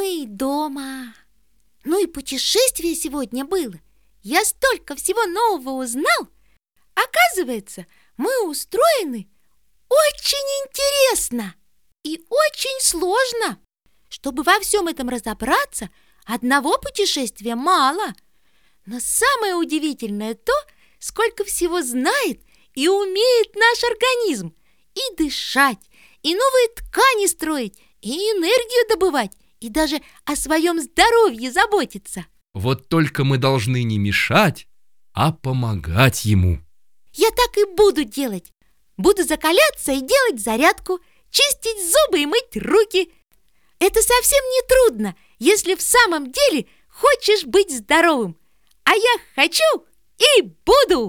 мы дома. Ну и путешествие сегодня было. Я столько всего нового узнал. Оказывается, мы устроены очень интересно и очень сложно. Чтобы во всем этом разобраться, одного путешествия мало. Но самое удивительное то, сколько всего знает и умеет наш организм. И дышать, и новые ткани строить, и энергию добывать, и даже о своем здоровье заботиться. Вот только мы должны не мешать, а помогать ему. Я так и буду делать. Буду закаляться и делать зарядку, чистить зубы и мыть руки. Это совсем не трудно, если в самом деле хочешь быть здоровым. А я хочу и буду!